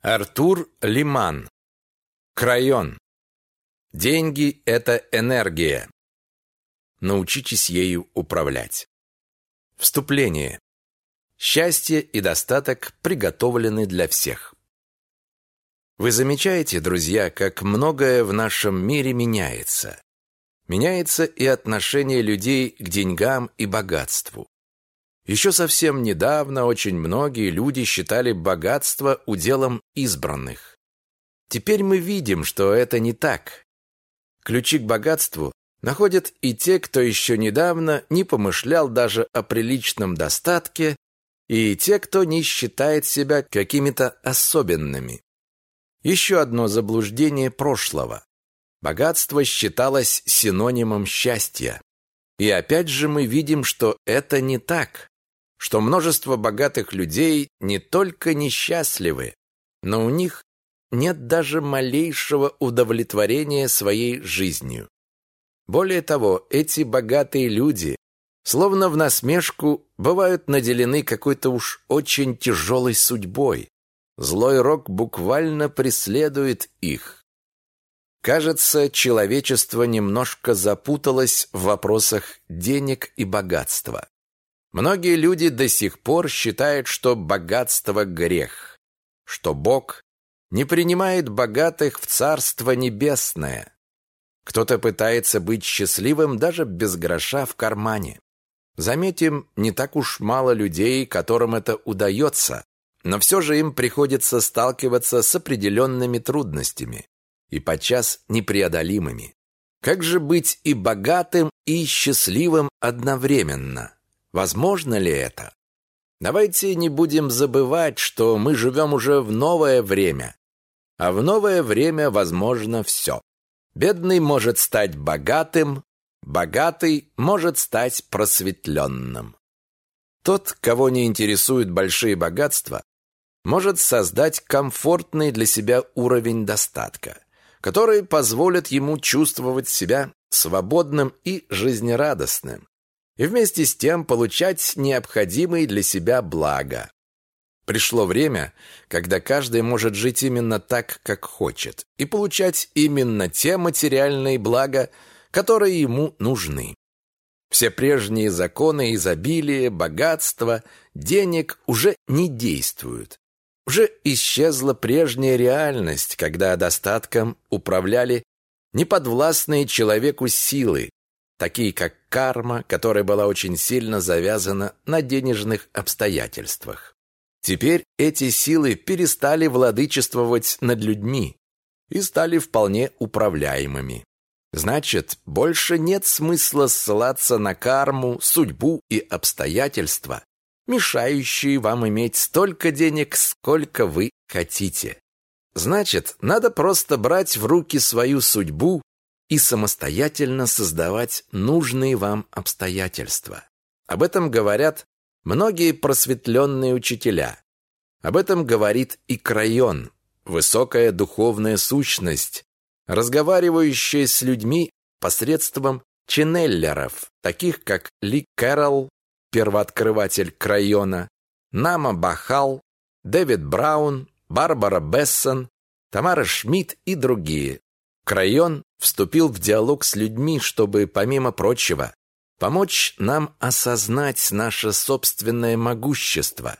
Артур Лиман. Крайон. Деньги – это энергия. Научитесь ею управлять. Вступление. Счастье и достаток приготовлены для всех. Вы замечаете, друзья, как многое в нашем мире меняется. Меняется и отношение людей к деньгам и богатству. Еще совсем недавно очень многие люди считали богатство уделом избранных. Теперь мы видим, что это не так. Ключи к богатству находят и те, кто еще недавно не помышлял даже о приличном достатке, и те, кто не считает себя какими-то особенными. Еще одно заблуждение прошлого. Богатство считалось синонимом счастья. И опять же мы видим, что это не так что множество богатых людей не только несчастливы, но у них нет даже малейшего удовлетворения своей жизнью. Более того, эти богатые люди, словно в насмешку, бывают наделены какой-то уж очень тяжелой судьбой. Злой рок буквально преследует их. Кажется, человечество немножко запуталось в вопросах денег и богатства. Многие люди до сих пор считают, что богатство – грех, что Бог не принимает богатых в Царство Небесное. Кто-то пытается быть счастливым даже без гроша в кармане. Заметим, не так уж мало людей, которым это удается, но все же им приходится сталкиваться с определенными трудностями и подчас непреодолимыми. Как же быть и богатым, и счастливым одновременно? Возможно ли это? Давайте не будем забывать, что мы живем уже в новое время. А в новое время возможно все. Бедный может стать богатым, богатый может стать просветленным. Тот, кого не интересуют большие богатства, может создать комфортный для себя уровень достатка, который позволит ему чувствовать себя свободным и жизнерадостным, и вместе с тем получать необходимые для себя блага. Пришло время, когда каждый может жить именно так, как хочет, и получать именно те материальные блага, которые ему нужны. Все прежние законы изобилия, богатства, денег уже не действуют. Уже исчезла прежняя реальность, когда достатком управляли неподвластные человеку силы, такие как карма, которая была очень сильно завязана на денежных обстоятельствах. Теперь эти силы перестали владычествовать над людьми и стали вполне управляемыми. Значит, больше нет смысла ссылаться на карму, судьбу и обстоятельства, мешающие вам иметь столько денег, сколько вы хотите. Значит, надо просто брать в руки свою судьбу и самостоятельно создавать нужные вам обстоятельства. Об этом говорят многие просветленные учителя. Об этом говорит и Крайон, высокая духовная сущность, разговаривающая с людьми посредством ченнеллеров, таких как Ли Кэрролл, первооткрыватель Крайона, Нама Бахал, Дэвид Браун, Барбара Бессон, Тамара Шмидт и другие. Крайон вступил в диалог с людьми, чтобы, помимо прочего, помочь нам осознать наше собственное могущество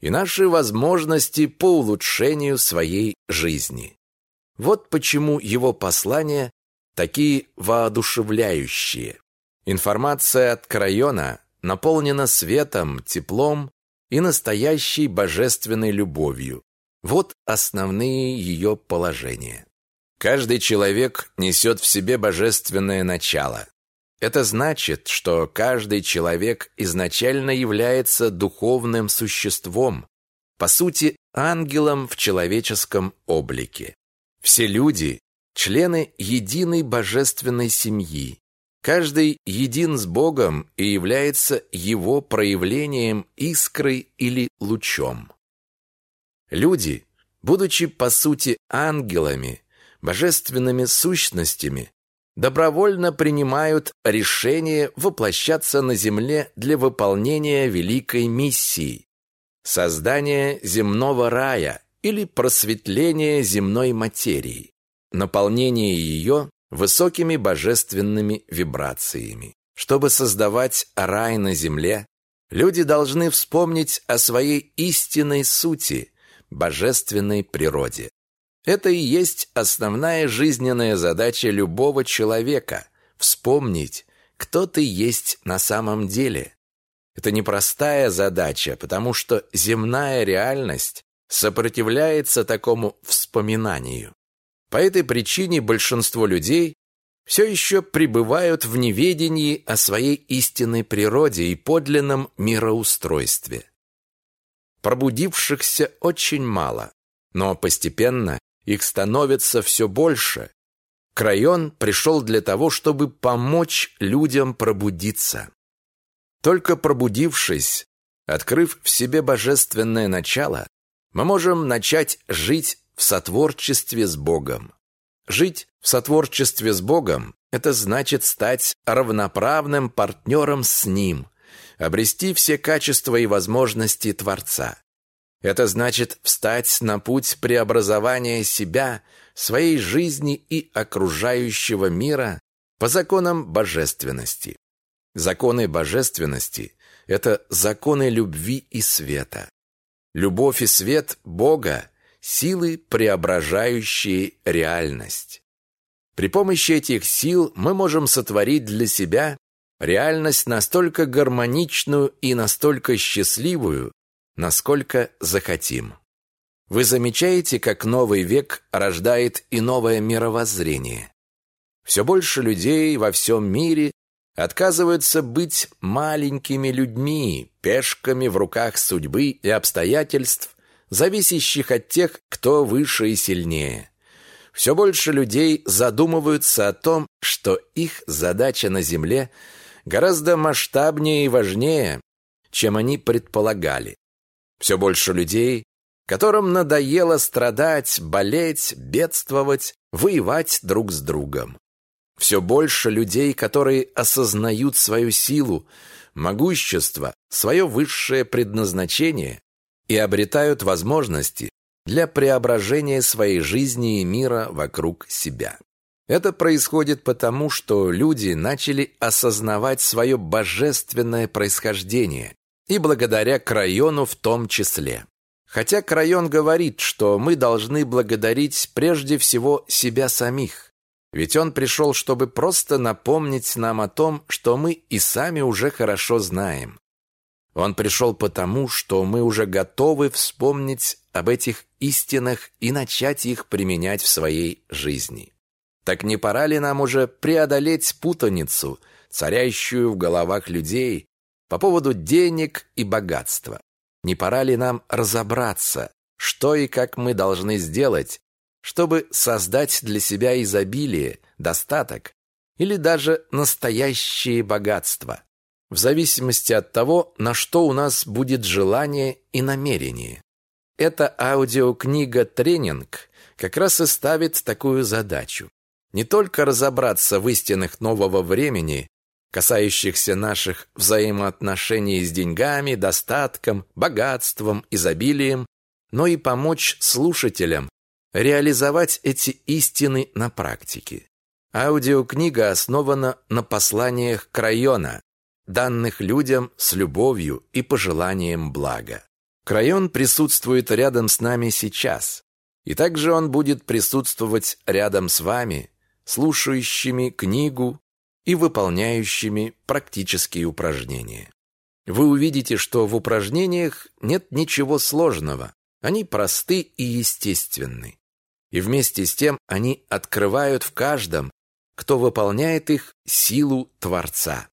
и наши возможности по улучшению своей жизни. Вот почему его послания такие воодушевляющие. Информация от Крайона наполнена светом, теплом и настоящей божественной любовью. Вот основные ее положения. Каждый человек несет в себе божественное начало. Это значит, что каждый человек изначально является духовным существом, по сути, ангелом в человеческом облике. Все люди – члены единой божественной семьи. Каждый един с Богом и является его проявлением искры или лучом. Люди, будучи по сути ангелами, божественными сущностями, добровольно принимают решение воплощаться на Земле для выполнения великой миссии – создания земного рая или просветление земной материи, наполнение ее высокими божественными вибрациями. Чтобы создавать рай на земле, люди должны вспомнить о своей истинной сути, божественной природе. Это и есть основная жизненная задача любого человека – вспомнить, кто ты есть на самом деле. Это непростая задача, потому что земная реальность сопротивляется такому вспоминанию. По этой причине большинство людей все еще пребывают в неведении о своей истинной природе и подлинном мироустройстве. Пробудившихся очень мало, но постепенно их становится все больше. Крайон пришел для того, чтобы помочь людям пробудиться. Только пробудившись, открыв в себе божественное начало, мы можем начать жить в сотворчестве с Богом. Жить в сотворчестве с Богом – это значит стать равноправным партнером с Ним, обрести все качества и возможности Творца. Это значит встать на путь преобразования себя, своей жизни и окружающего мира по законам божественности. Законы божественности – это законы любви и света. Любовь и свет Бога – силы, преображающие реальность. При помощи этих сил мы можем сотворить для себя реальность настолько гармоничную и настолько счастливую, насколько захотим. Вы замечаете, как новый век рождает и новое мировоззрение. Все больше людей во всем мире отказываются быть маленькими людьми, пешками в руках судьбы и обстоятельств, зависящих от тех, кто выше и сильнее. Все больше людей задумываются о том, что их задача на Земле гораздо масштабнее и важнее, чем они предполагали. Все больше людей, которым надоело страдать, болеть, бедствовать, воевать друг с другом. Все больше людей, которые осознают свою силу, могущество, свое высшее предназначение и обретают возможности для преображения своей жизни и мира вокруг себя. Это происходит потому, что люди начали осознавать свое божественное происхождение, и благодаря Крайону в том числе. Хотя Крайон говорит, что мы должны благодарить прежде всего себя самих, ведь он пришел, чтобы просто напомнить нам о том, что мы и сами уже хорошо знаем. Он пришел потому, что мы уже готовы вспомнить об этих истинах и начать их применять в своей жизни. Так не пора ли нам уже преодолеть путаницу, царящую в головах людей по поводу денег и богатства? Не пора ли нам разобраться, что и как мы должны сделать, чтобы создать для себя изобилие, достаток или даже настоящее богатство, в зависимости от того, на что у нас будет желание и намерение. Эта аудиокнига-тренинг как раз и ставит такую задачу. Не только разобраться в истинах нового времени, касающихся наших взаимоотношений с деньгами, достатком, богатством, изобилием, но и помочь слушателям реализовать эти истины на практике. Аудиокнига основана на посланиях Крайона, данных людям с любовью и пожеланием блага. Крайон присутствует рядом с нами сейчас, и также он будет присутствовать рядом с вами, слушающими книгу и выполняющими практические упражнения. Вы увидите, что в упражнениях нет ничего сложного, они просты и естественны и вместе с тем они открывают в каждом, кто выполняет их, силу Творца.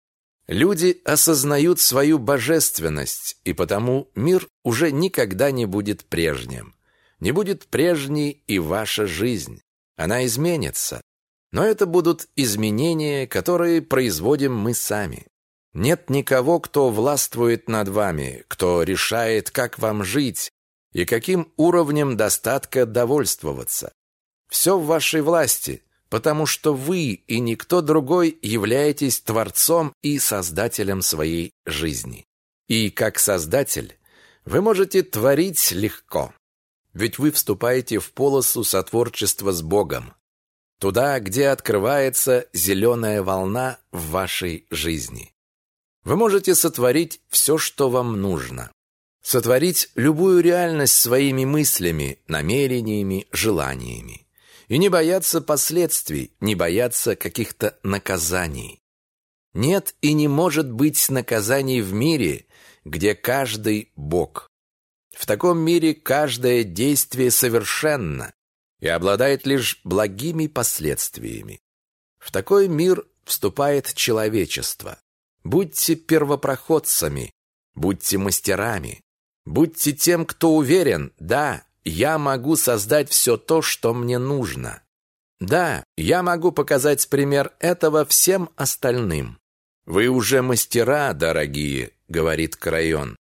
Люди осознают свою божественность, и потому мир уже никогда не будет прежним. Не будет прежней и ваша жизнь. Она изменится. Но это будут изменения, которые производим мы сами. Нет никого, кто властвует над вами, кто решает, как вам жить, и каким уровнем достатка довольствоваться. Все в вашей власти, потому что вы и никто другой являетесь творцом и создателем своей жизни. И как создатель вы можете творить легко. ведь вы вступаете в полосу сотворчества с Богом, туда, где открывается зеленая волна в вашей жизни. Вы можете сотворить все, что вам нужно. Сотворить любую реальность своими мыслями, намерениями, желаниями. И не бояться последствий, не бояться каких-то наказаний. Нет и не может быть наказаний в мире, где каждый Бог. В таком мире каждое действие совершенно и обладает лишь благими последствиями. В такой мир вступает человечество. Будьте первопроходцами, будьте мастерами, будьте тем, кто уверен, да, я могу создать все то, что мне нужно. Да, я могу показать пример этого всем остальным. Вы уже мастера, дорогие, говорит Крайон.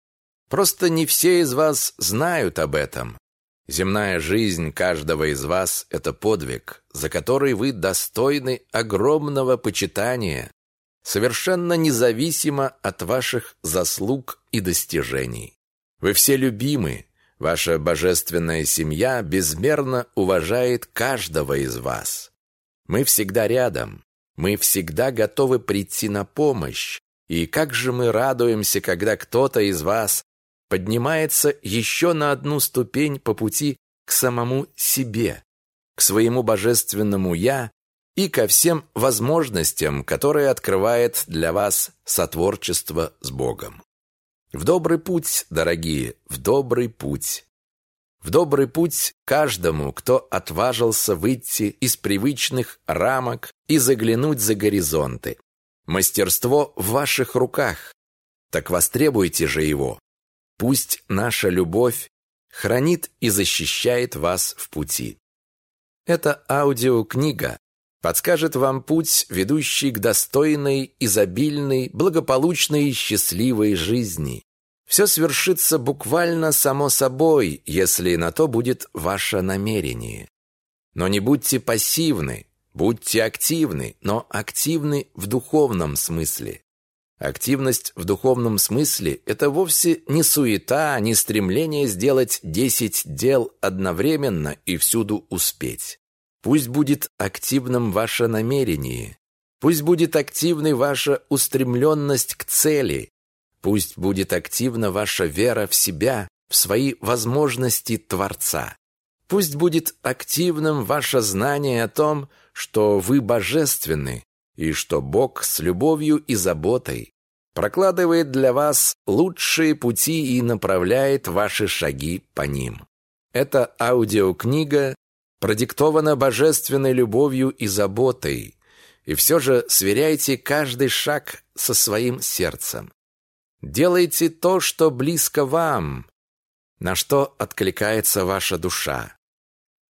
Просто не все из вас знают об этом. Земная жизнь каждого из вас – это подвиг, за который вы достойны огромного почитания, совершенно независимо от ваших заслуг и достижений. Вы все любимы, ваша божественная семья безмерно уважает каждого из вас. Мы всегда рядом, мы всегда готовы прийти на помощь, и как же мы радуемся, когда кто-то из вас поднимается еще на одну ступень по пути к самому себе, к своему божественному «я» и ко всем возможностям, которые открывает для вас сотворчество с Богом. В добрый путь, дорогие, в добрый путь. В добрый путь каждому, кто отважился выйти из привычных рамок и заглянуть за горизонты. Мастерство в ваших руках. Так востребуйте же его. Пусть наша любовь хранит и защищает вас в пути. Эта аудиокнига подскажет вам путь, ведущий к достойной, изобильной, благополучной и счастливой жизни. Все свершится буквально само собой, если на то будет ваше намерение. Но не будьте пассивны, будьте активны, но активны в духовном смысле. Активность в духовном смысле – это вовсе не суета, не стремление сделать десять дел одновременно и всюду успеть. Пусть будет активным ваше намерение, пусть будет активной ваша устремленность к цели, пусть будет активна ваша вера в себя, в свои возможности Творца. Пусть будет активным ваше знание о том, что вы божественны, и что Бог с любовью и заботой прокладывает для вас лучшие пути и направляет ваши шаги по ним. Эта аудиокнига продиктована божественной любовью и заботой, и все же сверяйте каждый шаг со своим сердцем. Делайте то, что близко вам, на что откликается ваша душа.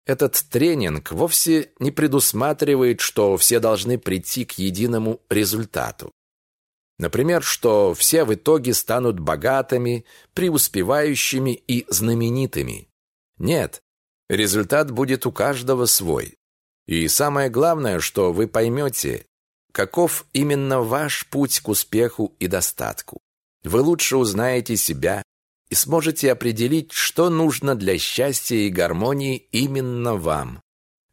Этот тренинг вовсе не предусматривает, что все должны прийти к единому результату. Например, что все в итоге станут богатыми, преуспевающими и знаменитыми. Нет, результат будет у каждого свой. И самое главное, что вы поймете, каков именно ваш путь к успеху и достатку. Вы лучше узнаете себя и сможете определить, что нужно для счастья и гармонии именно вам.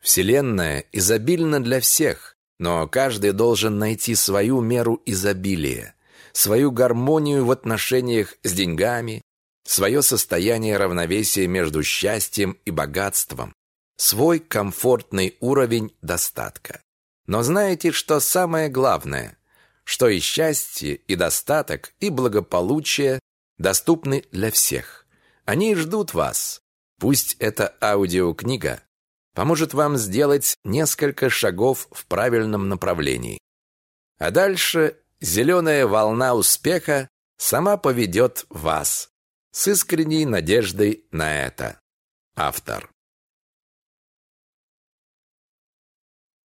Вселенная изобильна для всех, но каждый должен найти свою меру изобилия, свою гармонию в отношениях с деньгами, свое состояние равновесия между счастьем и богатством, свой комфортный уровень достатка. Но знаете, что самое главное? Что и счастье, и достаток, и благополучие доступны для всех. Они ждут вас. Пусть эта аудиокнига поможет вам сделать несколько шагов в правильном направлении. А дальше зеленая волна успеха сама поведет вас с искренней надеждой на это. Автор.